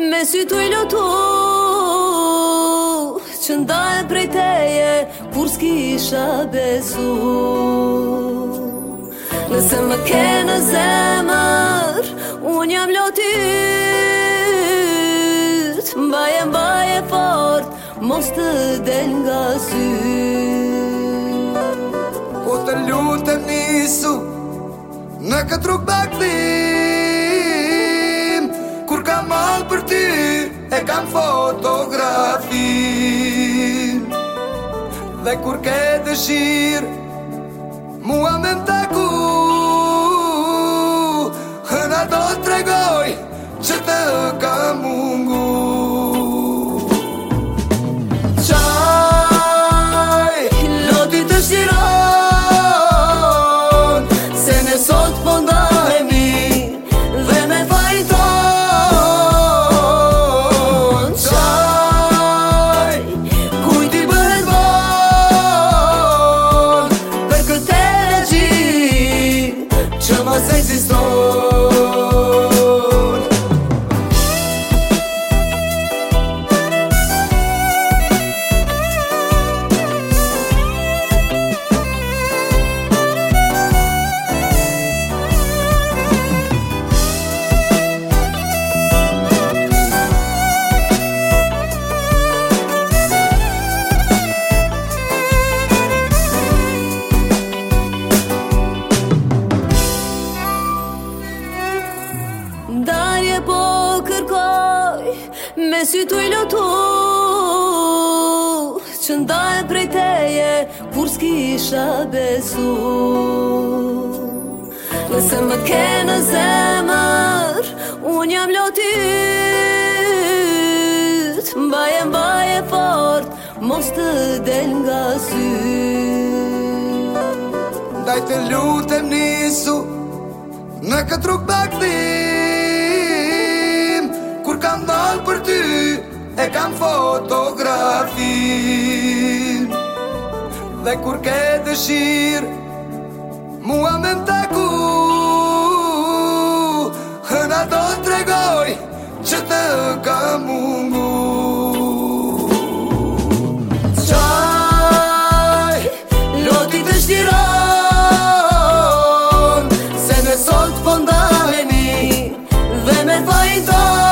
Me sy të i lotu Që ndajnë prej teje Kur s'kisha besu Nëse më ke në zemër Unë jam lotit Mbaje, mbaje fort Mos të del nga sy Po të lutë e misu Në këtë rukë bakë kanë fotografi Dhe kur ke dëshirë Mua me taku Mas existam si tu i lotu Që nda prej teje Kur s'ki isha besu Nëse më ke në zemër Unë jam lotit Mbaje, mbaje fort Mos të del nga sy Ndaj të lutem nisu Në këtë rukë bakti kam dal për ty E kam fotografi Dhe kur ke dëshir Mua me më taku Hëna do të regoj Që të kam mungu Qaj Loti të shtiron Se me sot pëndameni po Dhe me fajton